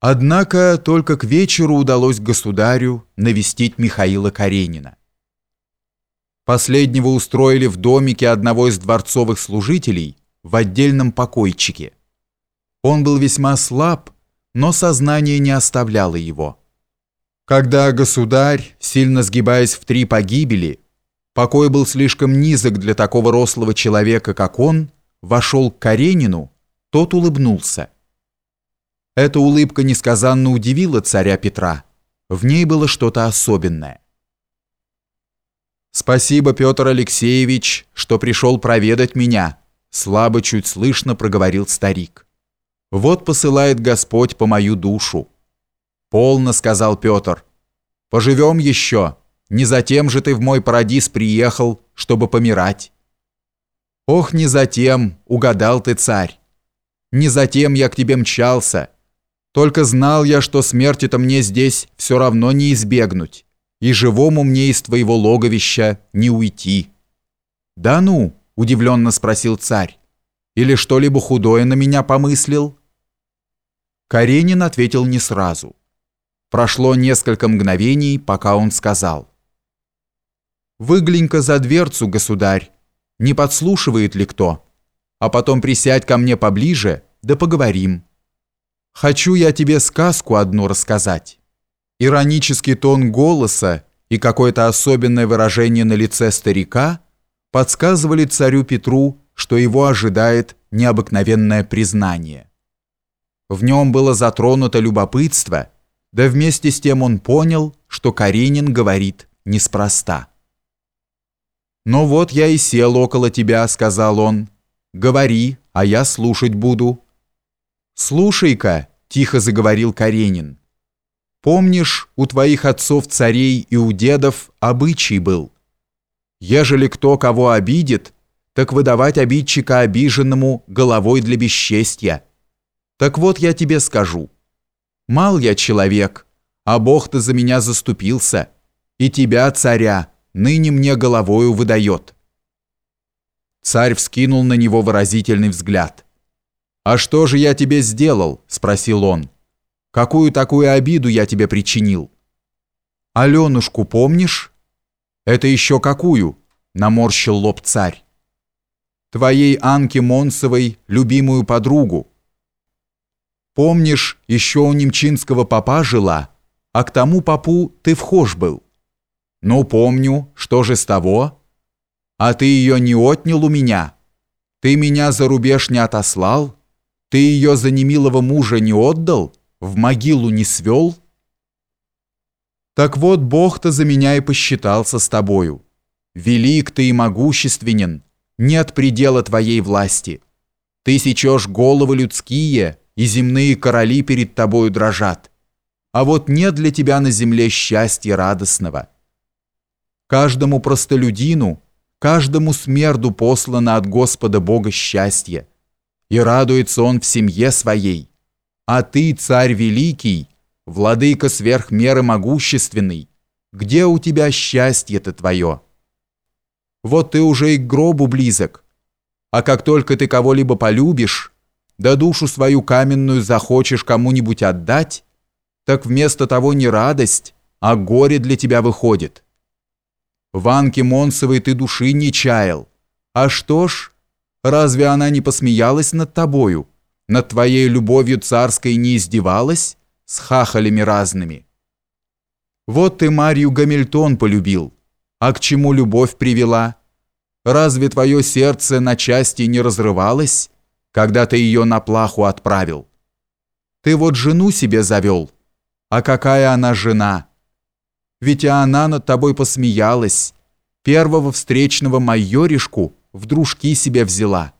Однако только к вечеру удалось государю навестить Михаила Каренина. Последнего устроили в домике одного из дворцовых служителей в отдельном покойчике. Он был весьма слаб, но сознание не оставляло его. Когда государь, сильно сгибаясь в три погибели, покой был слишком низок для такого рослого человека, как он, вошел к Каренину, тот улыбнулся. Эта улыбка несказанно удивила царя Петра. В ней было что-то особенное. «Спасибо, Петр Алексеевич, что пришел проведать меня», слабо чуть слышно проговорил старик. «Вот посылает Господь по мою душу». «Полно», — сказал Петр. «Поживем еще. Не затем же ты в мой парадис приехал, чтобы помирать». «Ох, не затем, угадал ты, царь. Не затем я к тебе мчался». Только знал я, что смерти-то мне здесь все равно не избегнуть, и живому мне из твоего логовища не уйти». «Да ну?» – удивленно спросил царь. «Или что-либо худое на меня помыслил?» Каренин ответил не сразу. Прошло несколько мгновений, пока он сказал. «Выглянь-ка за дверцу, государь, не подслушивает ли кто? А потом присядь ко мне поближе, да поговорим». Хочу я тебе сказку одну рассказать. Иронический тон голоса и какое-то особенное выражение на лице старика подсказывали царю Петру, что его ожидает необыкновенное признание. В нем было затронуто любопытство, да вместе с тем он понял, что Каренин говорит неспроста. «Ну вот я и сел около тебя», — сказал он. «Говори, а я слушать буду». «Слушай-ка», — тихо заговорил Каренин, — «помнишь, у твоих отцов-царей и у дедов обычай был. Ежели кто кого обидит, так выдавать обидчика обиженному головой для бесчестья. Так вот я тебе скажу. Мал я человек, а Бог-то за меня заступился, и тебя, царя, ныне мне головою выдает». Царь вскинул на него выразительный взгляд. «А что же я тебе сделал?» – спросил он. «Какую такую обиду я тебе причинил?» «Аленушку помнишь?» «Это еще какую?» – наморщил лоб царь. «Твоей Анке Монсовой любимую подругу. Помнишь, еще у немчинского папа жила, а к тому папу ты вхож был?» «Ну, помню, что же с того?» «А ты ее не отнял у меня? Ты меня за рубеж не отослал?» Ты ее за немилого мужа не отдал? В могилу не свел? Так вот, Бог-то за меня и посчитался с тобою. Велик ты и могущественен, нет предела твоей власти. Ты сечешь головы людские, и земные короли перед тобою дрожат. А вот нет для тебя на земле счастья радостного. Каждому простолюдину, каждому смерду послано от Господа Бога счастье и радуется он в семье своей. А ты, царь великий, владыка сверх меры могущественный, где у тебя счастье-то твое? Вот ты уже и к гробу близок, а как только ты кого-либо полюбишь, да душу свою каменную захочешь кому-нибудь отдать, так вместо того не радость, а горе для тебя выходит. В Анке Монсовой ты души не чаял, а что ж, Разве она не посмеялась над тобою? Над твоей любовью царской не издевалась? С хахалями разными. Вот ты Марию Гамильтон полюбил. А к чему любовь привела? Разве твое сердце на части не разрывалось, когда ты ее на плаху отправил? Ты вот жену себе завел. А какая она жена? Ведь и она над тобой посмеялась. Первого встречного майоришку в дружки себя взяла.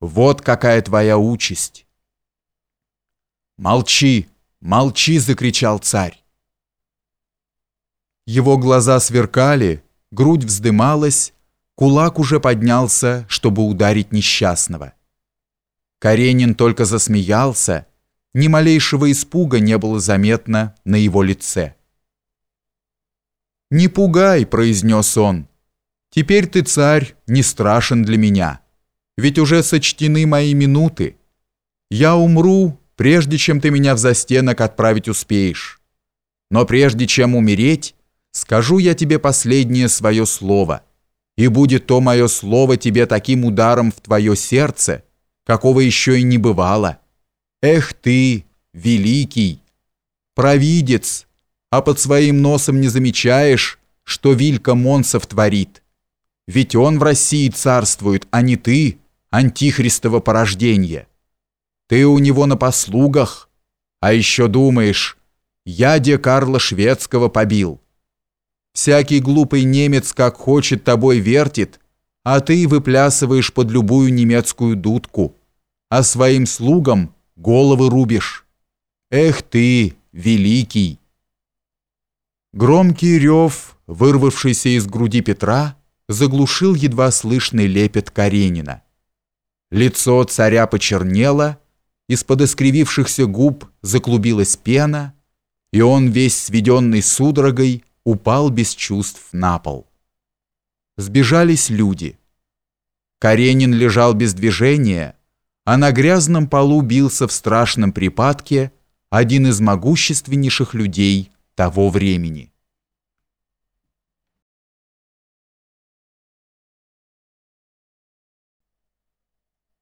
Вот какая твоя участь. Молчи, молчи, закричал царь. Его глаза сверкали, грудь вздымалась, кулак уже поднялся, чтобы ударить несчастного. Каренин только засмеялся, ни малейшего испуга не было заметно на его лице. «Не пугай», — произнес он, — Теперь ты, царь, не страшен для меня, ведь уже сочтены мои минуты. Я умру, прежде чем ты меня в застенок отправить успеешь. Но прежде чем умереть, скажу я тебе последнее свое слово, и будет то мое слово тебе таким ударом в твое сердце, какого еще и не бывало. Эх ты, великий, провидец, а под своим носом не замечаешь, что Вилька Монсов творит. Ведь он в России царствует, а не ты, антихристово порождение. Ты у него на послугах, а еще думаешь, я де Карла Шведского побил. Всякий глупый немец как хочет тобой вертит, а ты выплясываешь под любую немецкую дудку, а своим слугам головы рубишь. Эх ты, великий! Громкий рев, вырвавшийся из груди Петра, заглушил едва слышный лепет Каренина. Лицо царя почернело, из-под искривившихся губ заклубилась пена, и он, весь сведенный судорогой, упал без чувств на пол. Сбежались люди. Каренин лежал без движения, а на грязном полу бился в страшном припадке один из могущественнейших людей того времени.